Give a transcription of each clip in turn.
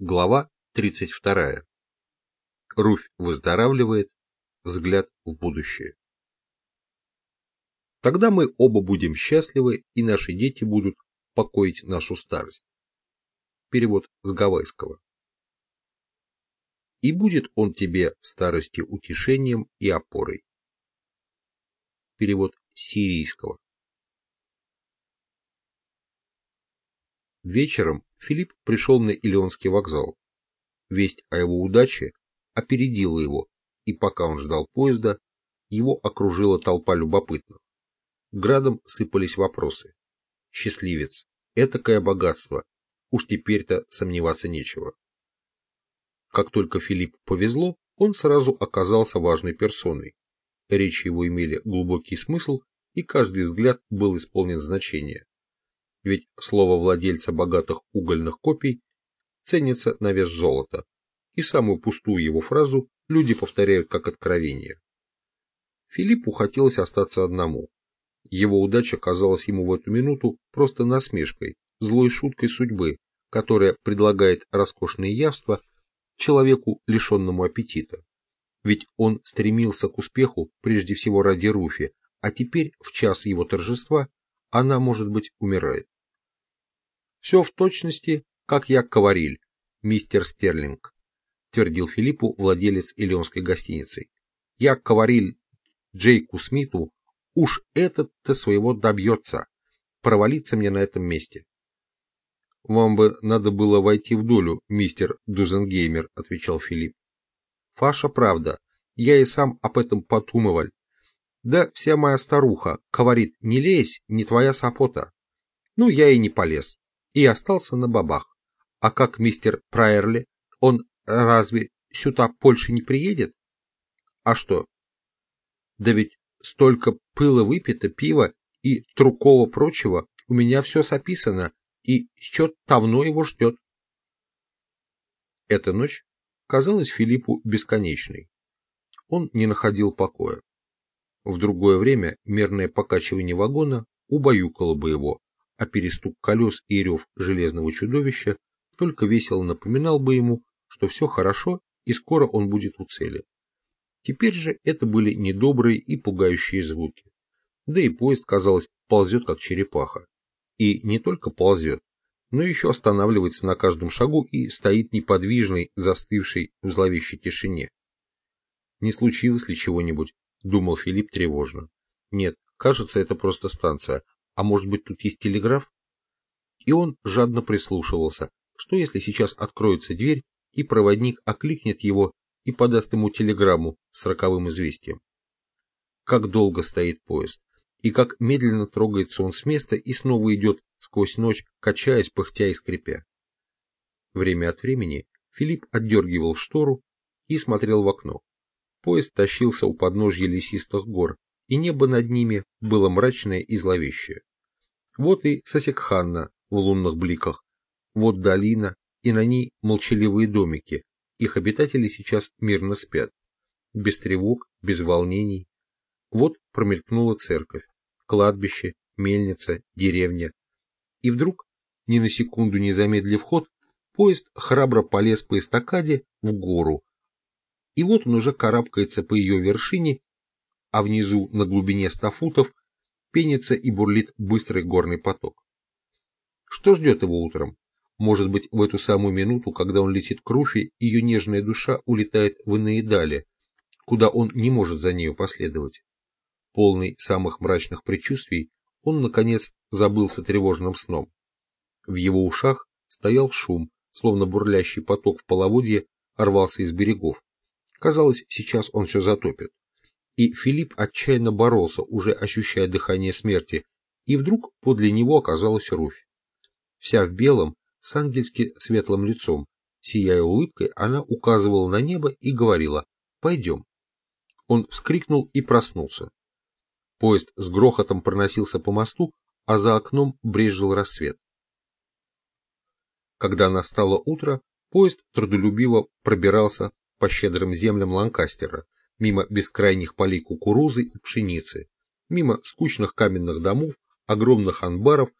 Глава 32. Руфь выздоравливает. Взгляд в будущее. Тогда мы оба будем счастливы, и наши дети будут покоить нашу старость. Перевод с гавайского. И будет он тебе в старости утешением и опорой. Перевод сирийского. Вечером Филипп пришел на Илионский вокзал. Весть о его удаче опередила его, и пока он ждал поезда, его окружила толпа любопытных. Градом сыпались вопросы. Счастливец, этакое богатство, уж теперь-то сомневаться нечего. Как только Филипп повезло, он сразу оказался важной персоной. Речи его имели глубокий смысл, и каждый взгляд был исполнен значения ведь слово владельца богатых угольных копий ценится на вес золота, и самую пустую его фразу люди повторяют как откровение. Филиппу хотелось остаться одному. Его удача казалась ему в эту минуту просто насмешкой, злой шуткой судьбы, которая предлагает роскошные явства человеку, лишенному аппетита. Ведь он стремился к успеху прежде всего ради Руфи, а теперь, в час его торжества, она, может быть, умирает. Все в точности, как я говорил, мистер Стерлинг, твердил Филиппу владелец Илионской гостиницы. Я говорил Джейку Смиту, уж этот-то своего добьется, провалиться мне на этом месте. Вам бы надо было войти в долю, мистер Дузенгеймер, отвечал Филипп. Фаша правда, я и сам об этом подумывал. Да вся моя старуха говорит, не лезь, не твоя сапота. Ну, я и не полез и остался на бабах. А как мистер Прайерли, он разве сюда больше не приедет? А что? Да ведь столько пыла выпито, пива и трукого прочего, у меня все записано, и счет давно его ждет. Эта ночь казалась Филиппу бесконечной. Он не находил покоя. В другое время мерное покачивание вагона убаюкало бы его, а перестук колес и рев железного чудовища только весело напоминал бы ему, что все хорошо и скоро он будет у цели. Теперь же это были недобрые и пугающие звуки. Да и поезд, казалось, ползет как черепаха. И не только ползет, но еще останавливается на каждом шагу и стоит неподвижный, застывший в зловещей тишине. Не случилось ли чего-нибудь, думал Филипп тревожно. Нет, кажется, это просто станция, а может быть тут есть телеграф? И он жадно прислушивался, что если сейчас откроется дверь, и проводник окликнет его и подаст ему телеграмму с роковым известием. Как долго стоит поезд, и как медленно трогается он с места и снова идет сквозь ночь, качаясь, пыхтя и скрипя. Время от времени Филипп отдергивал штору и смотрел в окно. Поезд тащился у подножья лесистых гор, и небо над ними было мрачное и зловещее. Вот и Сасекханна в лунных бликах, вот долина, и на ней молчаливые домики. Их обитатели сейчас мирно спят. Без тревог, без волнений. Вот промелькнула церковь, кладбище, мельница, деревня. И вдруг, ни на секунду не замедлив ход, поезд храбро полез по эстакаде в гору. И вот он уже карабкается по ее вершине, а внизу, на глубине ста футов, пенится и бурлит быстрый горный поток. Что ждет его утром? Может быть, в эту самую минуту, когда он летит к Руфи, ее нежная душа улетает в иные дали, куда он не может за нею последовать. Полный самых мрачных предчувствий, он, наконец, забылся тревожным сном. В его ушах стоял шум, словно бурлящий поток в половодье рвался из берегов. Казалось, сейчас он все затопит и Филипп отчаянно боролся, уже ощущая дыхание смерти, и вдруг подле него оказалась Руфь. Вся в белом, с ангельски светлым лицом, сияя улыбкой, она указывала на небо и говорила «Пойдем». Он вскрикнул и проснулся. Поезд с грохотом проносился по мосту, а за окном брезжил рассвет. Когда настало утро, поезд трудолюбиво пробирался по щедрым землям Ланкастера, мимо бескрайних полей кукурузы и пшеницы, мимо скучных каменных домов, огромных анбаров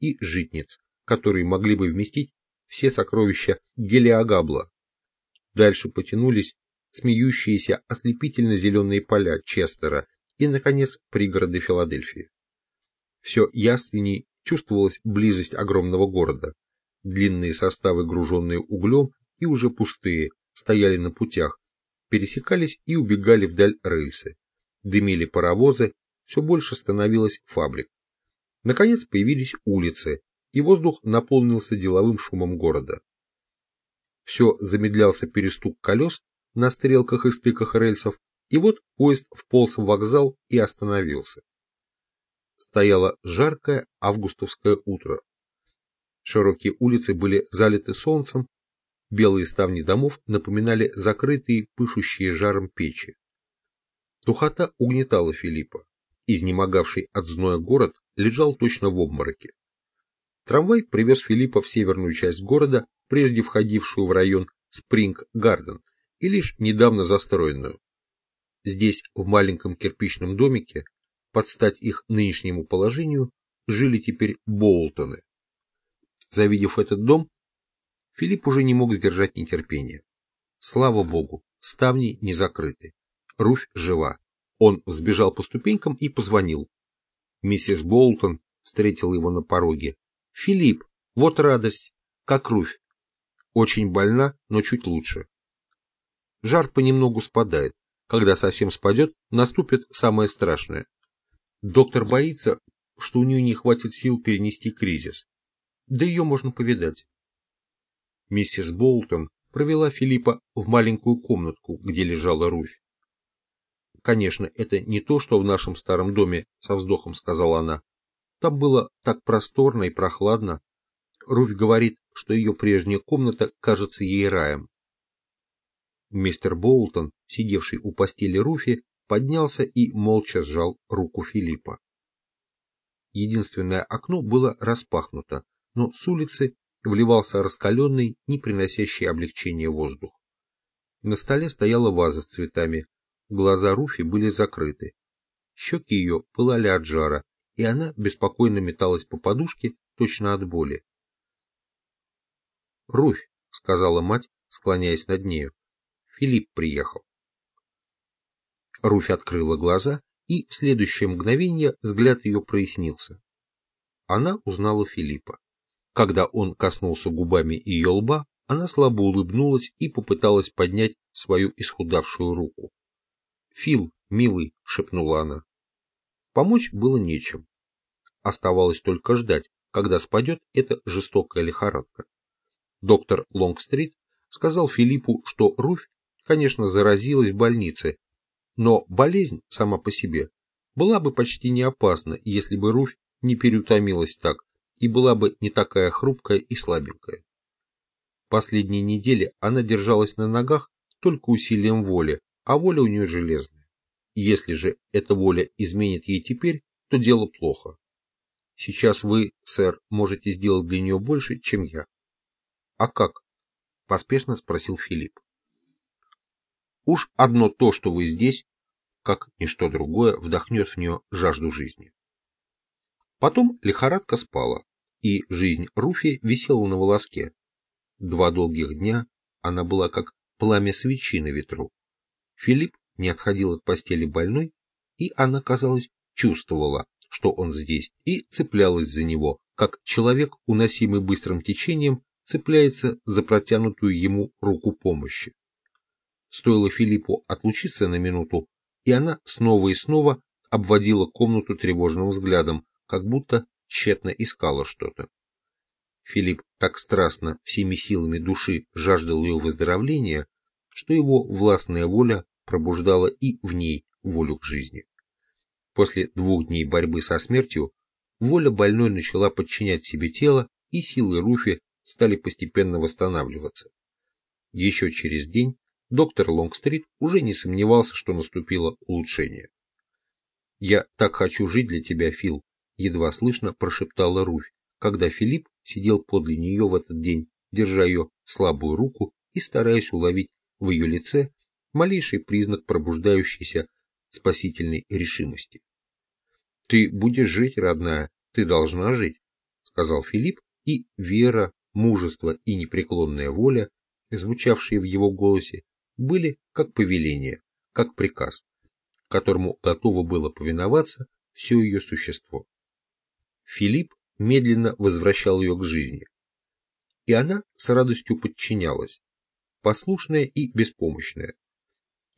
и житниц, которые могли бы вместить все сокровища Гелиогабла. Дальше потянулись смеющиеся ослепительно-зеленые поля Честера и, наконец, пригороды Филадельфии. Все яственней чувствовалась близость огромного города. Длинные составы, груженные углем и уже пустые, стояли на путях, пересекались и убегали вдаль рельсы. Дымили паровозы, все больше становилось фабрик. Наконец появились улицы, и воздух наполнился деловым шумом города. Все замедлялся перестук колес на стрелках и стыках рельсов, и вот поезд вполз в вокзал и остановился. Стояло жаркое августовское утро. Широкие улицы были залиты солнцем, белые ставни домов напоминали закрытые, пышущие жаром печи. Тухота угнетала Филиппа. Изнемогавший от зноя город лежал точно в обмороке. Трамвай привез Филиппа в северную часть города, прежде входившую в район Спринг-Гарден, и лишь недавно застроенную. Здесь, в маленьком кирпичном домике, под стать их нынешнему положению, жили теперь Боултоны. Завидев этот дом, Филипп уже не мог сдержать нетерпения. Слава богу, ставни не закрыты. Руфь жива. Он взбежал по ступенькам и позвонил. Миссис Болтон встретила его на пороге. Филипп, вот радость, как Руфь. Очень больна, но чуть лучше. Жар понемногу спадает. Когда совсем спадет, наступит самое страшное. Доктор боится, что у нее не хватит сил перенести кризис. Да ее можно повидать. Миссис Болтон провела Филиппа в маленькую комнатку, где лежала Руфь. Конечно, это не то, что в нашем старом доме, со вздохом сказала она. Там было так просторно и прохладно. Руфь говорит, что ее прежняя комната кажется ей раем. Мистер Болтон, сидевший у постели Руфи, поднялся и молча сжал руку Филиппа. Единственное окно было распахнуто, но с улицы вливался раскаленный, не приносящий облегчения воздух. На столе стояла ваза с цветами, глаза Руфи были закрыты. Щеки ее пылали от жара, и она беспокойно металась по подушке, точно от боли. «Руфь», — сказала мать, склоняясь над нею, — «Филипп приехал». Руфь открыла глаза, и в следующее мгновение взгляд ее прояснился. Она узнала Филиппа. Когда он коснулся губами ее лба, она слабо улыбнулась и попыталась поднять свою исхудавшую руку. «Фил, милый», — шепнула она. Помочь было нечем. Оставалось только ждать, когда спадет эта жестокая лихорадка. Доктор Лонгстрит сказал Филиппу, что Руфь, конечно, заразилась в больнице, но болезнь сама по себе была бы почти не опасна, если бы Руфь не переутомилась так и была бы не такая хрупкая и слабенькая. Последние недели она держалась на ногах только усилием воли, а воля у нее железная. Если же эта воля изменит ей теперь, то дело плохо. Сейчас вы, сэр, можете сделать для нее больше, чем я. А как? Поспешно спросил Филипп. Уж одно то, что вы здесь, как ничто другое, вдохнет в нее жажду жизни. Потом лихорадка спала, и жизнь Руфи висела на волоске. Два долгих дня она была как пламя свечи на ветру. Филипп не отходил от постели больной, и она, казалось, чувствовала, что он здесь, и цеплялась за него, как человек, уносимый быстрым течением, цепляется за протянутую ему руку помощи. Стоило Филиппу отлучиться на минуту, и она снова и снова обводила комнату тревожным взглядом, как будто тщетно искала что-то. Филипп так страстно всеми силами души жаждал ее выздоровления, что его властная воля пробуждала и в ней волю к жизни. После двух дней борьбы со смертью воля больной начала подчинять себе тело, и силы Руфи стали постепенно восстанавливаться. Еще через день доктор Лонгстрит уже не сомневался, что наступило улучшение. «Я так хочу жить для тебя, Фил», — едва слышно прошептала Руфь, когда Филипп сидел подле нее в этот день, держа ее слабую руку и стараясь уловить в ее лице малейший признак пробуждающейся спасительной решимости. «Ты будешь жить, родная, ты должна жить», — сказал Филипп, и вера мужество и непреклонная воля, звучавшие в его голосе, были как повеление, как приказ, которому готово было повиноваться все ее существо. Филипп медленно возвращал ее к жизни, и она с радостью подчинялась, послушная и беспомощная.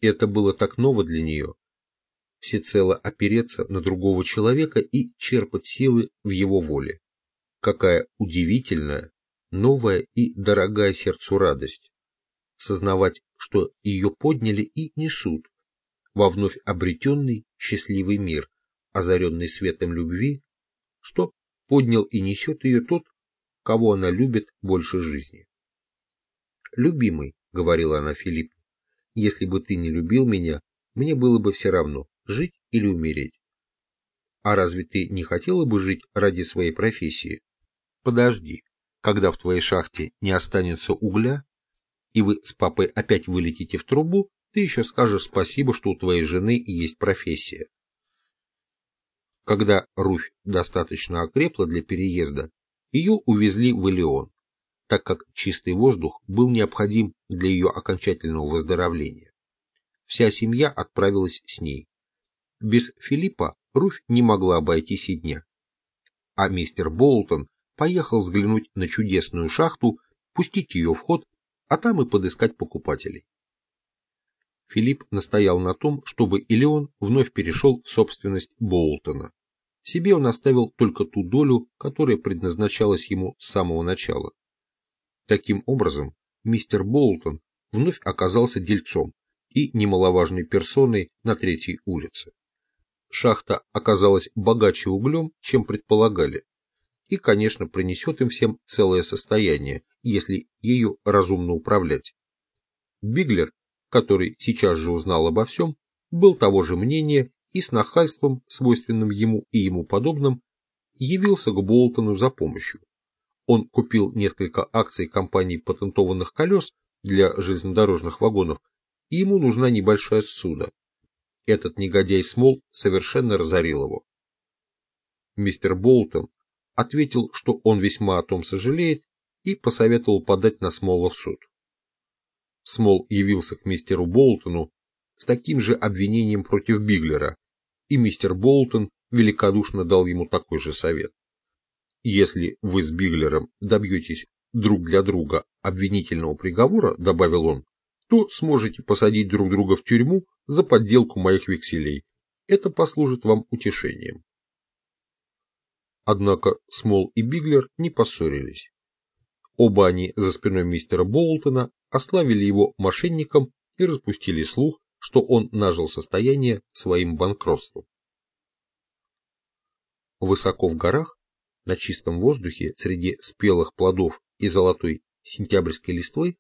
Это было так ново для нее, всецело опереться на другого человека и черпать силы в его воле. Какая удивительная, новая и дорогая сердцу радость. Сознавать, что ее подняли и несут во вновь обретенный счастливый мир, озаренный светом любви, что поднял и несет ее тот, кого она любит больше жизни. «Любимый», — говорила она Филиппу, — «если бы ты не любил меня, мне было бы все равно, жить или умереть. А разве ты не хотела бы жить ради своей профессии? Подожди, когда в твоей шахте не останется угля, и вы с папой опять вылетите в трубу, ты еще скажешь спасибо, что у твоей жены есть профессия. Когда Руфь достаточно окрепла для переезда, ее увезли в Элеон, так как чистый воздух был необходим для ее окончательного выздоровления. Вся семья отправилась с ней. Без Филиппа Руфь не могла обойтись и дня. А мистер Болтон поехал взглянуть на чудесную шахту, пустить ее в ход, а там и подыскать покупателей. Филипп настоял на том, чтобы Илеон вновь перешел в собственность Болтона. Себе он оставил только ту долю, которая предназначалась ему с самого начала. Таким образом, мистер Болтон вновь оказался дельцом и немаловажной персоной на третьей улице. Шахта оказалась богаче углем, чем предполагали, и, конечно, принесет им всем целое состояние, если ею разумно управлять. Биглер, который сейчас же узнал обо всем, был того же мнения и с нахальством, свойственным ему и ему подобным, явился к Болтону за помощью. Он купил несколько акций компании патентованных колес для железнодорожных вагонов, и ему нужна небольшая ссуда. Этот негодяй Смол совершенно разорил его. Мистер Болтон ответил, что он весьма о том сожалеет, и посоветовал подать на Смола в суд. Смол явился к мистеру Болтону с таким же обвинением против Биглера, и мистер Болтон великодушно дал ему такой же совет. Если вы с Биглером добьетесь друг для друга обвинительного приговора, добавил он, то сможете посадить друг друга в тюрьму за подделку моих векселей. Это послужит вам утешением. Однако Смол и Биглер не поссорились. Оба они за спиной мистера Болтона ославили его мошенником и распустили слух, что он нажил состояние своим банкротством. Высоко в горах, на чистом воздухе, среди спелых плодов и золотой сентябрьской листвы,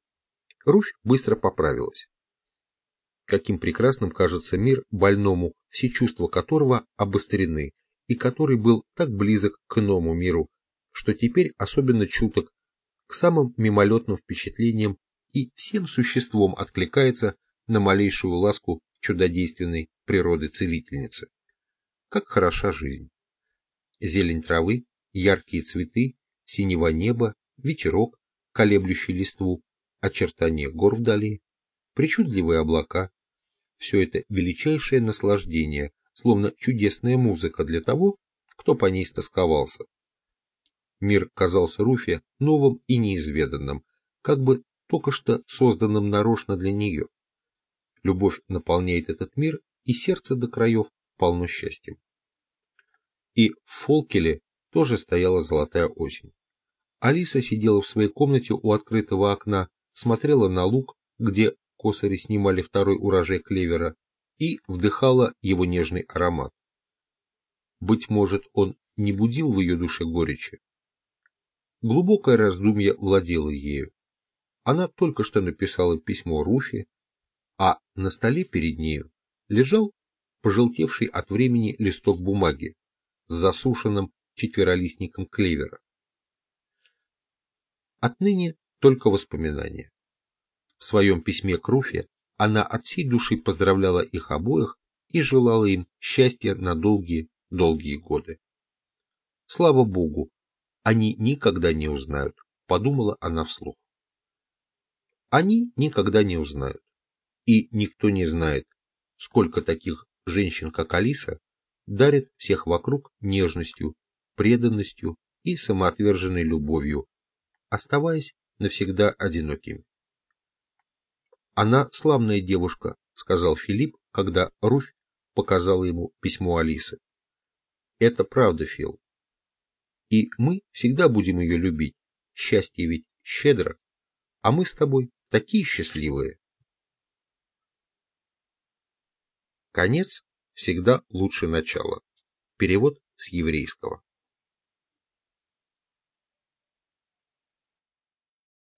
Руфь быстро поправилась. Каким прекрасным кажется мир больному, все чувства которого обострены, и который был так близок к иному миру, что теперь особенно чуток к самым мимолетным впечатлениям и всем существом откликается на малейшую ласку чудодейственной природы целительницы. Как хороша жизнь! Зелень травы, яркие цветы, синего неба, ветерок, колеблющий листву, очертания гор вдали, причудливые облака. Все это величайшее наслаждение, словно чудесная музыка для того, кто по ней стосковался. Мир казался Руфе новым и неизведанным, как бы только что созданным нарочно для нее. Любовь наполняет этот мир, и сердце до краев полно счастьем. И в Фолкеле тоже стояла золотая осень. Алиса сидела в своей комнате у открытого окна, смотрела на луг, где косари снимали второй урожай клевера, и вдыхала его нежный аромат. Быть может, он не будил в ее душе горечи. Глубокое раздумье владело ею. Она только что написала письмо Руфи, а на столе перед нею лежал пожелтевший от времени листок бумаги с засушенным четверолистником клевера. Отныне только воспоминания. В своем письме к Руфе она от всей души поздравляла их обоих и желала им счастья на долгие-долгие годы. Слава Богу, они никогда не узнают, подумала она вслух. Они никогда не узнают. И никто не знает, сколько таких женщин, как Алиса, дарят всех вокруг нежностью, преданностью и самоотверженной любовью, оставаясь навсегда одинокими. «Она славная девушка», — сказал Филипп, когда Руфь показала ему письмо Алисы. «Это правда, Фил. И мы всегда будем ее любить. Счастье ведь щедро, а мы с тобой такие счастливые». Конец всегда лучше начала. Перевод с еврейского.